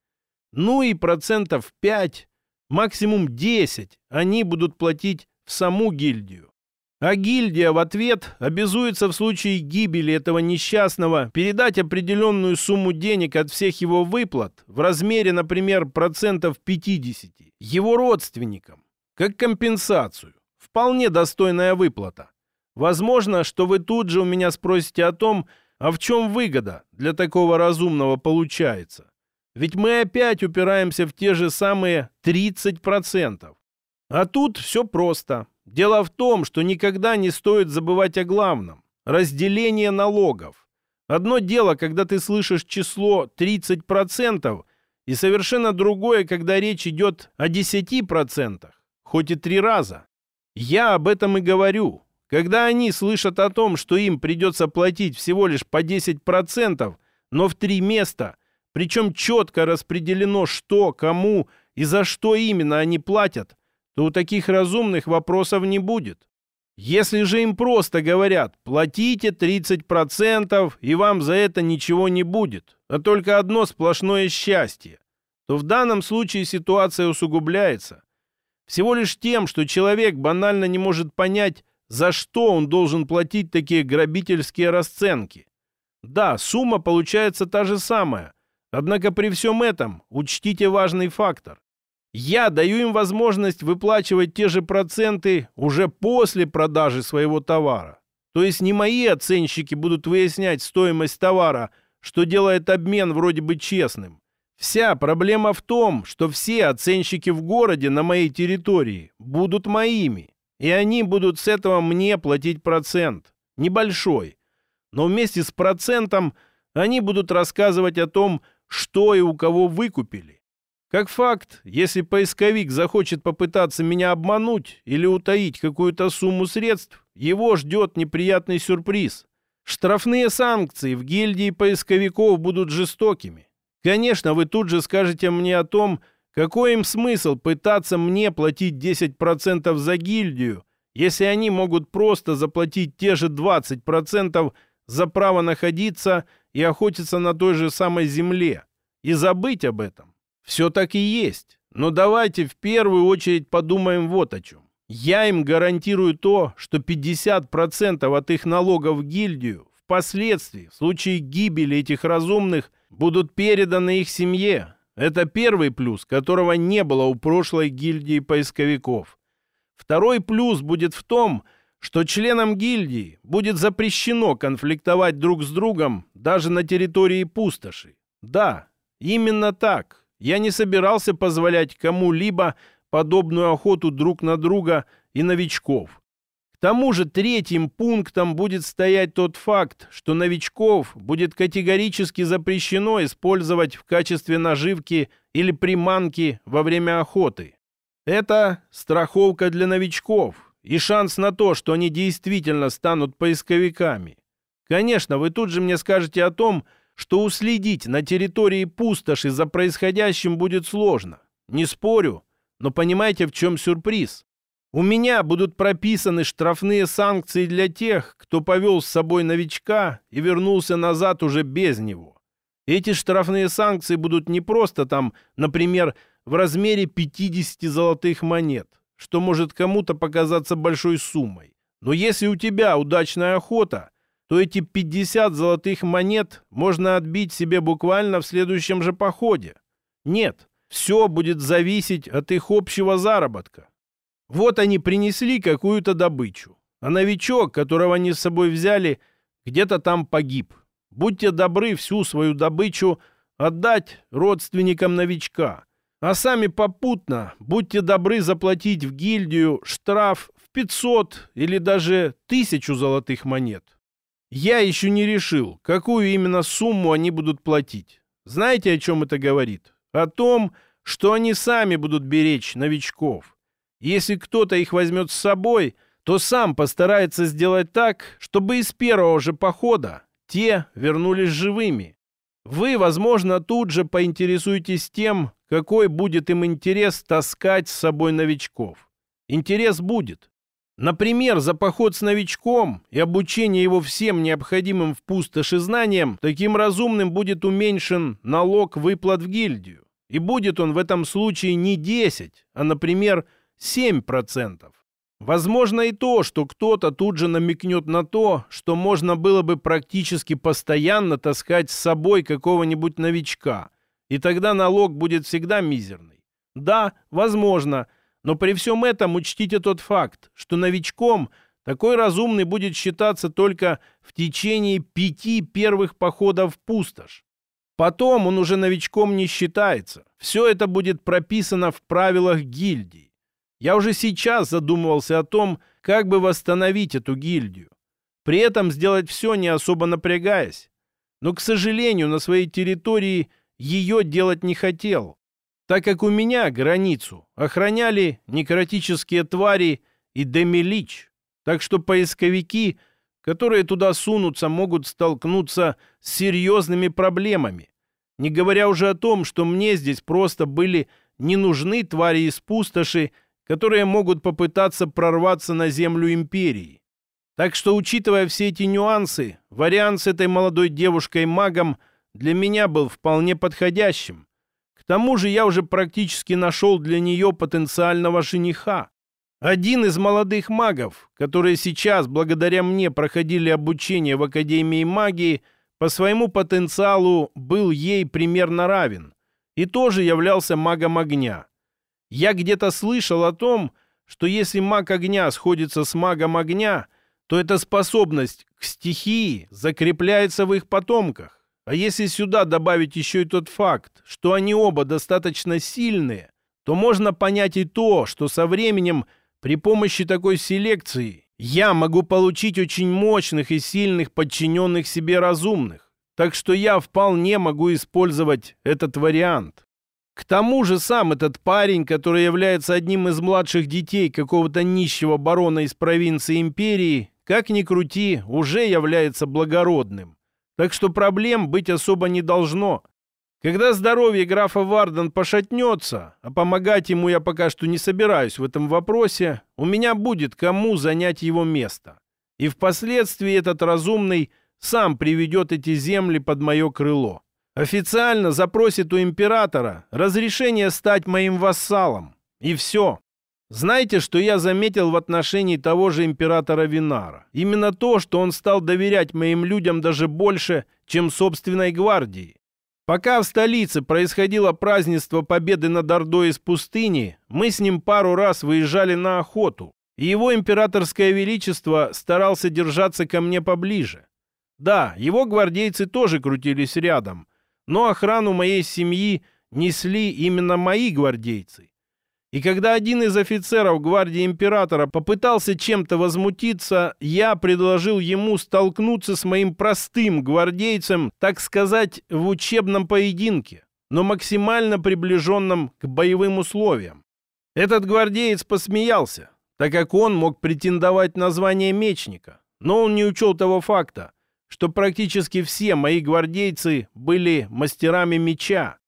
Ну и процентов 5, максимум 10 они будут платить в саму гильдию. А гильдия в ответ обязуется в случае гибели этого несчастного передать определенную сумму денег от всех его выплат в размере, например, процентов 50 его родственникам, как компенсацию. Вполне достойная выплата. Возможно, что вы тут же у меня спросите о том, а в чем выгода для такого разумного получается. Ведь мы опять упираемся в те же самые 30%. А тут все просто. Дело в том, что никогда не стоит забывать о главном – разделение налогов. Одно дело, когда ты слышишь число 30%, и совершенно другое, когда речь идет о 10%, хоть и три раза. Я об этом и говорю. Когда они слышат о том, что им придется платить всего лишь по 10%, но в три места, причем четко распределено, что, кому и за что именно они платят, то у таких разумных вопросов не будет. Если же им просто говорят «платите 30% и вам за это ничего не будет, а только одно сплошное счастье», то в данном случае ситуация усугубляется. Всего лишь тем, что человек банально не может понять, за что он должен платить такие грабительские расценки? Да, сумма получается та же самая. Однако при всем этом учтите важный фактор. Я даю им возможность выплачивать те же проценты уже после продажи своего товара. То есть не мои оценщики будут выяснять стоимость товара, что делает обмен вроде бы честным. Вся проблема в том, что все оценщики в городе на моей территории будут моими. И они будут с этого мне платить процент. Небольшой. Но вместе с процентом они будут рассказывать о том, что и у кого выкупили. Как факт, если поисковик захочет попытаться меня обмануть или утаить какую-то сумму средств, его ждет неприятный сюрприз. Штрафные санкции в гильдии поисковиков будут жестокими. Конечно, вы тут же скажете мне о том, какой им смысл пытаться мне платить 10% за гильдию, если они могут просто заплатить те же 20% за право находиться и охотиться на той же самой земле и забыть об этом? Все так и есть. Но давайте в первую очередь подумаем вот о чем. Я им гарантирую то, что 50% от их налогов в гильдию впоследствии, в случае гибели этих разумных, будут переданы их семье, это первый плюс, которого не было у прошлой гильдии поисковиков. Второй плюс будет в том, что членам гильдии будет запрещено конфликтовать друг с другом даже на территории пустоши. Да, именно так. Я не собирался позволять кому-либо подобную охоту друг на друга и новичков тому же третьим пунктом будет стоять тот факт, что новичков будет категорически запрещено использовать в качестве наживки или приманки во время охоты. Это страховка для новичков и шанс на то, что они действительно станут поисковиками. Конечно, вы тут же мне скажете о том, что уследить на территории пустоши за происходящим будет сложно. Не спорю, но понимаете, в чем сюрприз? У меня будут прописаны штрафные санкции для тех, кто повел с собой новичка и вернулся назад уже без него. Эти штрафные санкции будут не просто там, например, в размере 50 золотых монет, что может кому-то показаться большой суммой. Но если у тебя удачная охота, то эти 50 золотых монет можно отбить себе буквально в следующем же походе. Нет, все будет зависеть от их общего заработка. Вот они принесли какую-то добычу, а новичок, которого они с собой взяли, где-то там погиб. Будьте добры всю свою добычу отдать родственникам новичка, а сами попутно будьте добры заплатить в гильдию штраф в 500 или даже тысячу золотых монет. Я еще не решил, какую именно сумму они будут платить. Знаете, о чем это говорит? О том, что они сами будут беречь новичков. Если кто-то их возьмет с собой, то сам постарается сделать так, чтобы из первого же похода те вернулись живыми. Вы, возможно, тут же поинтересуетесь тем, какой будет им интерес таскать с собой новичков. Интерес будет. Например, за поход с новичком и обучение его всем необходимым в пустоши знаниям, таким разумным будет уменьшен налог выплат в гильдию. И будет он в этом случае не 10, а, например, 7%. Возможно и то, что кто-то тут же намекнет на то, что можно было бы практически постоянно таскать с собой какого-нибудь новичка, и тогда налог будет всегда мизерный. Да, возможно, но при всем этом учтите тот факт, что новичком такой разумный будет считаться только в течение пяти первых походов в пустошь. Потом он уже новичком не считается. Все это будет прописано в правилах гильдии. Я уже сейчас задумывался о том, как бы восстановить эту гильдию. При этом сделать все, не особо напрягаясь. Но, к сожалению, на своей территории ее делать не хотел, так как у меня границу охраняли некротические твари и демилич. Так что поисковики, которые туда сунутся, могут столкнуться с серьезными проблемами. Не говоря уже о том, что мне здесь просто были не нужны твари из пустоши, которые могут попытаться прорваться на землю империи. Так что, учитывая все эти нюансы, вариант с этой молодой девушкой-магом для меня был вполне подходящим. К тому же я уже практически нашел для нее потенциального жениха. Один из молодых магов, которые сейчас, благодаря мне, проходили обучение в Академии магии, по своему потенциалу был ей примерно равен и тоже являлся магом огня. Я где-то слышал о том, что если маг огня сходится с магом огня, то эта способность к стихии закрепляется в их потомках. А если сюда добавить еще и тот факт, что они оба достаточно сильные, то можно понять и то, что со временем при помощи такой селекции я могу получить очень мощных и сильных подчиненных себе разумных. Так что я вполне могу использовать этот вариант. К тому же сам этот парень, который является одним из младших детей какого-то нищего барона из провинции империи, как ни крути, уже является благородным. Так что проблем быть особо не должно. Когда здоровье графа Варден пошатнется, а помогать ему я пока что не собираюсь в этом вопросе, у меня будет кому занять его место. И впоследствии этот разумный сам приведет эти земли под мое крыло. Официально запросит у императора разрешение стать моим вассалом. И все. Знаете, что я заметил в отношении того же императора Винара? Именно то, что он стал доверять моим людям даже больше, чем собственной гвардии. Пока в столице происходило празднество победы над Ордой из пустыни, мы с ним пару раз выезжали на охоту, и его императорское величество старался держаться ко мне поближе. Да, его гвардейцы тоже крутились рядом, но охрану моей семьи несли именно мои гвардейцы. И когда один из офицеров гвардии императора попытался чем-то возмутиться, я предложил ему столкнуться с моим простым гвардейцем, так сказать, в учебном поединке, но максимально приближенном к боевым условиям. Этот гвардеец посмеялся, так как он мог претендовать на звание мечника, но он не учел того факта, что практически все мои гвардейцы были мастерами меча.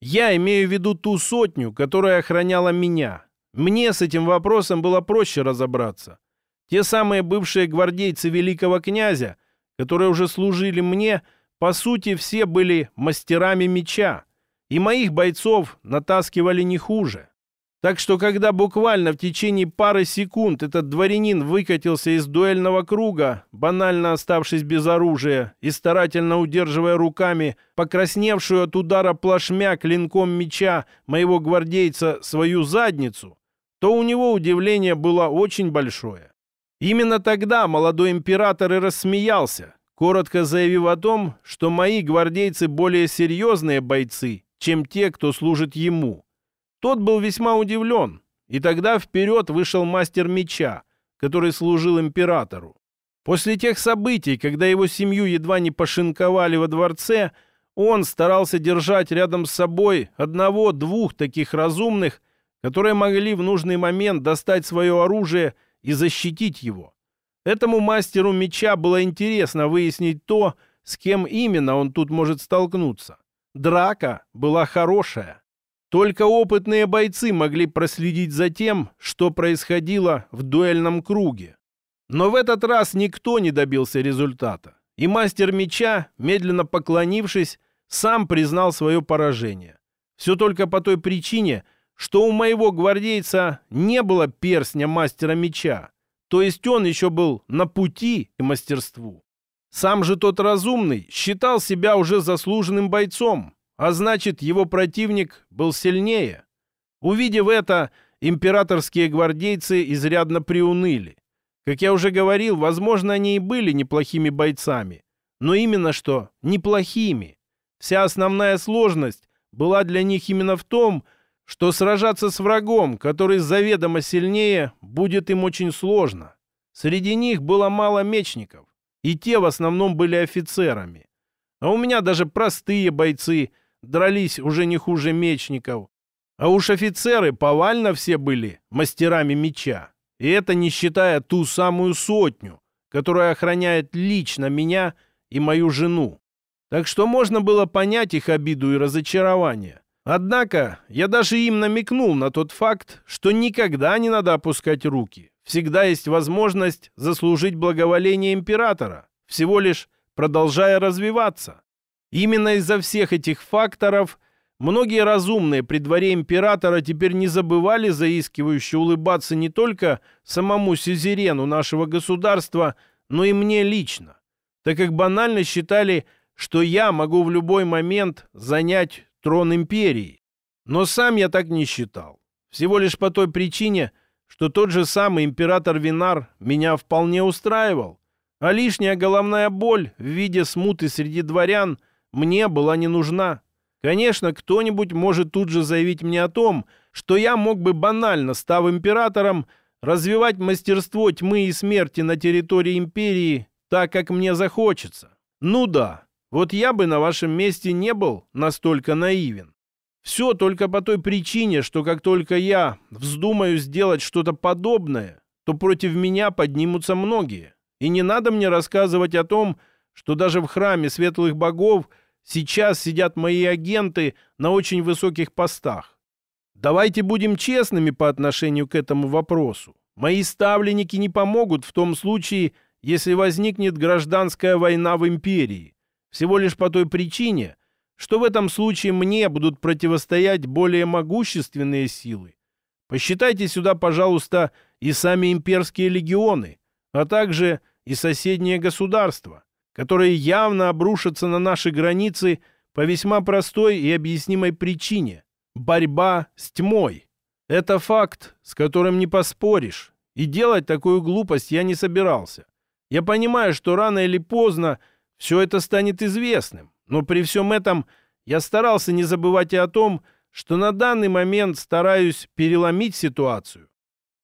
Я имею в виду ту сотню, которая охраняла меня. Мне с этим вопросом было проще разобраться. Те самые бывшие гвардейцы великого князя, которые уже служили мне, по сути, все были мастерами меча, и моих бойцов натаскивали не хуже. Так что, когда буквально в течение пары секунд этот дворянин выкатился из дуэльного круга, банально оставшись без оружия и старательно удерживая руками покрасневшую от удара плашмя клинком меча моего гвардейца свою задницу, то у него удивление было очень большое. Именно тогда молодой император и рассмеялся, коротко заявив о том, что мои гвардейцы более серьезные бойцы, чем те, кто служит ему – тот был весьма удивлен, и тогда вперед вышел мастер меча, который служил императору. После тех событий, когда его семью едва не пошинковали во дворце, он старался держать рядом с собой одного-двух таких разумных, которые могли в нужный момент достать свое оружие и защитить его. Этому мастеру меча было интересно выяснить то, с кем именно он тут может столкнуться. Драка была хорошая. Только опытные бойцы могли проследить за тем, что происходило в дуэльном круге. Но в этот раз никто не добился результата. И мастер меча, медленно поклонившись, сам признал свое поражение. Все только по той причине, что у моего гвардейца не было перстня мастера меча, то есть он еще был на пути к мастерству. Сам же тот разумный считал себя уже заслуженным бойцом, а значит, его противник был сильнее. Увидев это, императорские гвардейцы изрядно приуныли. Как я уже говорил, возможно, они и были неплохими бойцами, но именно что неплохими. Вся основная сложность была для них именно в том, что сражаться с врагом, который заведомо сильнее, будет им очень сложно. Среди них было мало мечников, и те в основном были офицерами. А у меня даже простые бойцы – дрались уже не хуже мечников. А уж офицеры повально все были мастерами меча. И это не считая ту самую сотню, которая охраняет лично меня и мою жену. Так что можно было понять их обиду и разочарование. Однако я даже им намекнул на тот факт, что никогда не надо опускать руки. Всегда есть возможность заслужить благоволение императора, всего лишь продолжая развиваться. Именно из-за всех этих факторов многие разумные при дворе императора теперь не забывали заискивающе улыбаться не только самому сюзерену нашего государства, но и мне лично, так как банально считали, что я могу в любой момент занять трон империи. Но сам я так не считал. Всего лишь по той причине, что тот же самый император Винар меня вполне устраивал, а лишняя головная боль в виде смуты среди дворян – мне была не нужна. Конечно, кто-нибудь может тут же заявить мне о том, что я мог бы банально, став императором, развивать мастерство тьмы и смерти на территории империи так, как мне захочется. Ну да, вот я бы на вашем месте не был настолько наивен. Все только по той причине, что как только я вздумаю сделать что-то подобное, то против меня поднимутся многие. И не надо мне рассказывать о том, что даже в храме светлых богов – Сейчас сидят мои агенты на очень высоких постах. Давайте будем честными по отношению к этому вопросу. Мои ставленники не помогут в том случае, если возникнет гражданская война в империи. Всего лишь по той причине, что в этом случае мне будут противостоять более могущественные силы. Посчитайте сюда, пожалуйста, и сами имперские легионы, а также и соседние государства которые явно обрушатся на наши границы по весьма простой и объяснимой причине – борьба с тьмой. Это факт, с которым не поспоришь, и делать такую глупость я не собирался. Я понимаю, что рано или поздно все это станет известным, но при всем этом я старался не забывать и о том, что на данный момент стараюсь переломить ситуацию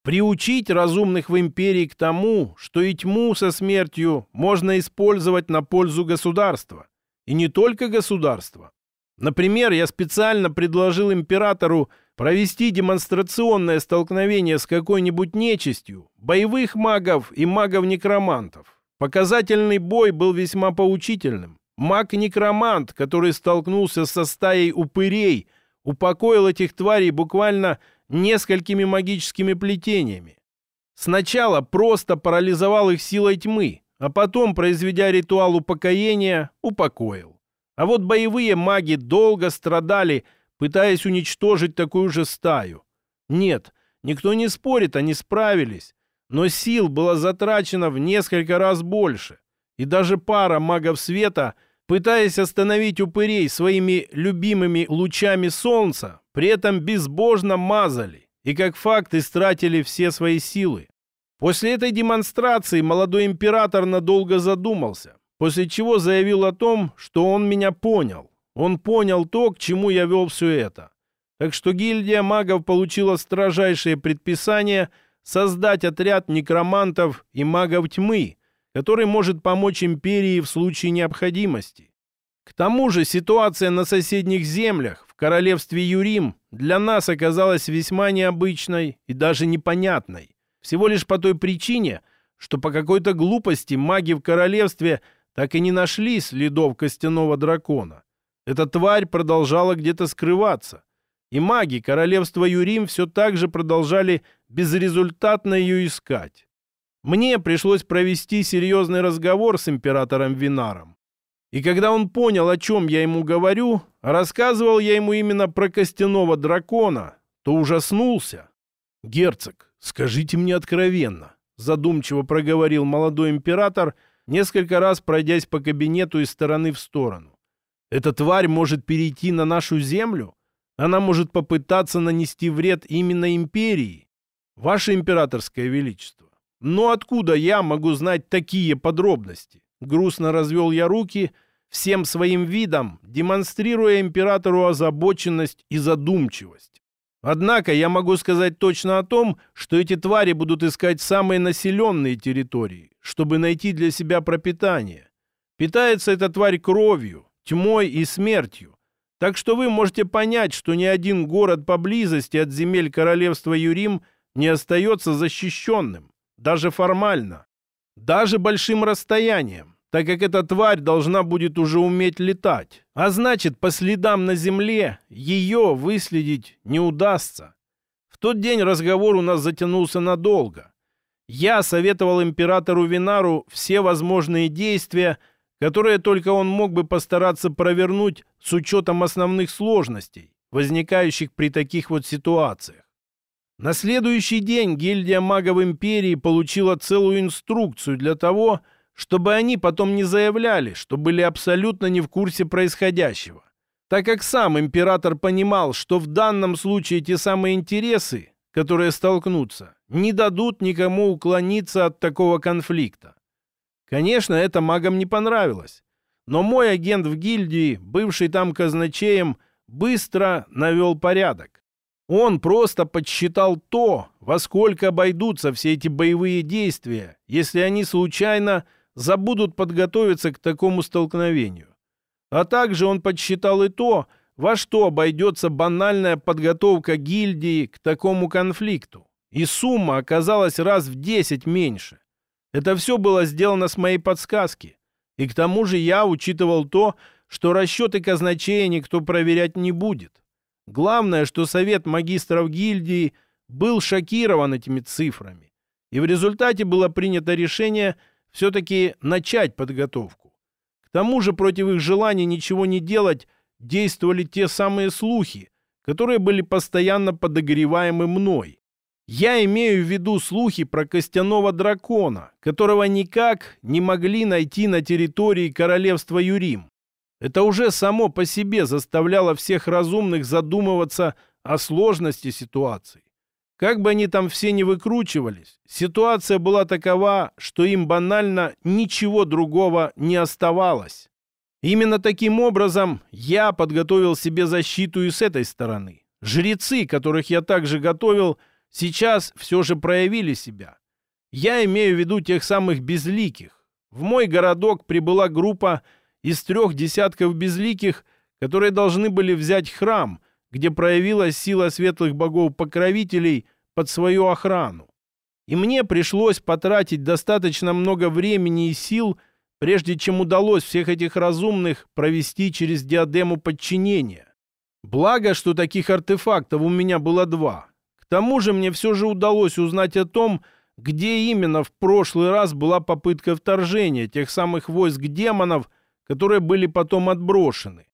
приучить разумных в империи к тому, что и тьму со смертью можно использовать на пользу государства. И не только государства. Например, я специально предложил императору провести демонстрационное столкновение с какой-нибудь нечистью, боевых магов и магов-некромантов. Показательный бой был весьма поучительным. Маг-некромант, который столкнулся со стаей упырей, упокоил этих тварей буквально несколькими магическими плетениями. Сначала просто парализовал их силой тьмы, а потом, произведя ритуал упокоения, упокоил. А вот боевые маги долго страдали, пытаясь уничтожить такую же стаю. Нет, никто не спорит, они справились, но сил было затрачено в несколько раз больше. И даже пара магов света, пытаясь остановить упырей своими любимыми лучами солнца, при этом безбожно мазали и как факт истратили все свои силы. После этой демонстрации молодой император надолго задумался, после чего заявил о том, что он меня понял. Он понял то, к чему я вел все это. Так что гильдия магов получила строжайшее предписание создать отряд некромантов и магов тьмы, который может помочь империи в случае необходимости. К тому же ситуация на соседних землях, королевстве Юрим, для нас оказалась весьма необычной и даже непонятной. Всего лишь по той причине, что по какой-то глупости маги в королевстве так и не нашли следов костяного дракона. Эта тварь продолжала где-то скрываться. И маги королевства Юрим все так же продолжали безрезультатно ее искать. Мне пришлось провести серьезный разговор с императором Винаром. И когда он понял, о чем я ему говорю, рассказывал я ему именно про костяного дракона, то ужаснулся. «Герцог, «Скажите мне откровенно», — задумчиво проговорил молодой император, несколько раз пройдясь по кабинету из стороны в сторону. «Эта тварь может перейти на нашу землю? Она может попытаться нанести вред именно империи? Ваше императорское величество, но откуда я могу знать такие подробности?» Грустно развел я руки, всем своим видом, демонстрируя императору озабоченность и задумчивость. Однако я могу сказать точно о том, что эти твари будут искать самые населенные территории, чтобы найти для себя пропитание. Питается эта тварь кровью, тьмой и смертью. Так что вы можете понять, что ни один город поблизости от земель королевства Юрим не остается защищенным, даже формально, даже большим расстоянием так как эта тварь должна будет уже уметь летать. А значит, по следам на земле ее выследить не удастся. В тот день разговор у нас затянулся надолго. Я советовал императору Винару все возможные действия, которые только он мог бы постараться провернуть с учетом основных сложностей, возникающих при таких вот ситуациях. На следующий день гильдия магов империи получила целую инструкцию для того, чтобы они потом не заявляли, что были абсолютно не в курсе происходящего. Так как сам император понимал, что в данном случае те самые интересы, которые столкнутся, не дадут никому уклониться от такого конфликта. Конечно, это магам не понравилось. Но мой агент в гильдии, бывший там казначеем, быстро навел порядок. Он просто подсчитал то, во сколько обойдутся все эти боевые действия, если они случайно забудут подготовиться к такому столкновению. А также он подсчитал и то, во что обойдется банальная подготовка гильдии к такому конфликту. И сумма оказалась раз в 10 меньше. Это все было сделано с моей подсказки. И к тому же я учитывал то, что расчеты казначея никто проверять не будет. Главное, что совет магистров гильдии был шокирован этими цифрами. И в результате было принято решение – все-таки начать подготовку. К тому же против их желания ничего не делать действовали те самые слухи, которые были постоянно подогреваемы мной. Я имею в виду слухи про костяного дракона, которого никак не могли найти на территории королевства Юрим. Это уже само по себе заставляло всех разумных задумываться о сложности ситуации. Как бы они там все не выкручивались, ситуация была такова, что им банально ничего другого не оставалось. Именно таким образом я подготовил себе защиту и с этой стороны. Жрецы, которых я также готовил, сейчас все же проявили себя. Я имею в виду тех самых безликих. В мой городок прибыла группа из трех десятков безликих, которые должны были взять храм – где проявилась сила светлых богов-покровителей под свою охрану. И мне пришлось потратить достаточно много времени и сил, прежде чем удалось всех этих разумных провести через диадему подчинения. Благо, что таких артефактов у меня было два. К тому же мне все же удалось узнать о том, где именно в прошлый раз была попытка вторжения тех самых войск демонов, которые были потом отброшены.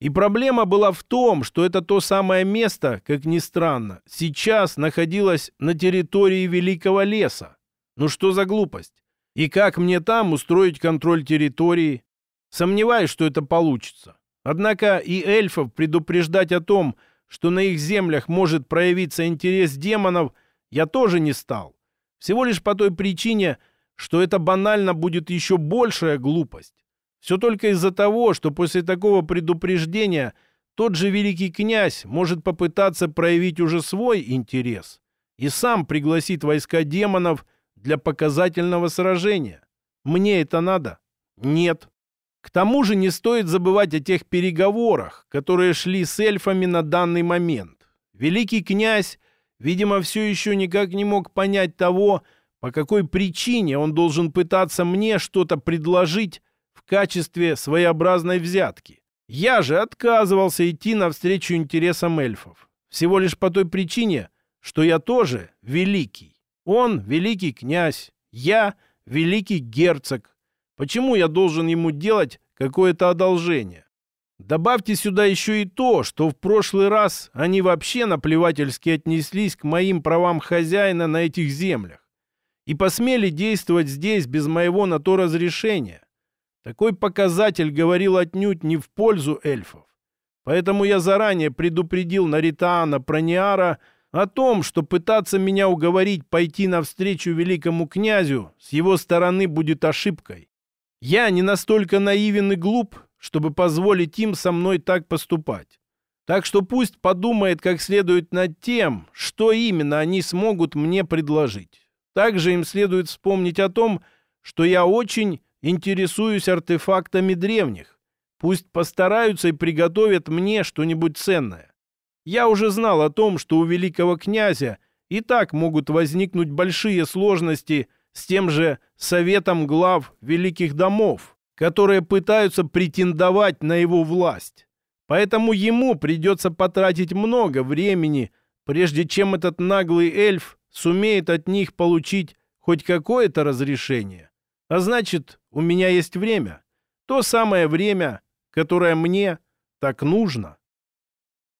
И проблема была в том, что это то самое место, как ни странно, сейчас находилось на территории Великого леса. Ну что за глупость? И как мне там устроить контроль территории? Сомневаюсь, что это получится. Однако и эльфов предупреждать о том, что на их землях может проявиться интерес демонов, я тоже не стал. Всего лишь по той причине, что это банально будет еще большая глупость. Все только из-за того, что после такого предупреждения тот же великий князь может попытаться проявить уже свой интерес и сам пригласит войска демонов для показательного сражения. Мне это надо? Нет. К тому же не стоит забывать о тех переговорах, которые шли с эльфами на данный момент. Великий князь, видимо, все еще никак не мог понять того, по какой причине он должен пытаться мне что-то предложить качестве своеобразной взятки. Я же отказывался идти навстречу интересам эльфов. Всего лишь по той причине, что я тоже великий. Он великий князь, я великий герцог, Почему я должен ему делать какое-то одолжение? Добавьте сюда еще и то, что в прошлый раз они вообще наплевательски отнеслись к моим правам хозяина на этих землях и посмели действовать здесь без моего на то разрешения. Такой показатель говорил отнюдь не в пользу эльфов. Поэтому я заранее предупредил Наритаана Прониара о том, что пытаться меня уговорить пойти навстречу великому князю с его стороны будет ошибкой. Я не настолько наивен и глуп, чтобы позволить им со мной так поступать. Так что пусть подумает как следует над тем, что именно они смогут мне предложить. Также им следует вспомнить о том, что я очень интересуюсь артефактами древних. Пусть постараются и приготовят мне что-нибудь ценное. Я уже знал о том, что у великого князя и так могут возникнуть большие сложности – с тем же советом глав великих домов, которые пытаются претендовать на его власть. Поэтому ему придется потратить много времени, прежде чем этот наглый эльф сумеет от них получить хоть какое-то разрешение. А значит, у меня есть время. То самое время, которое мне так нужно.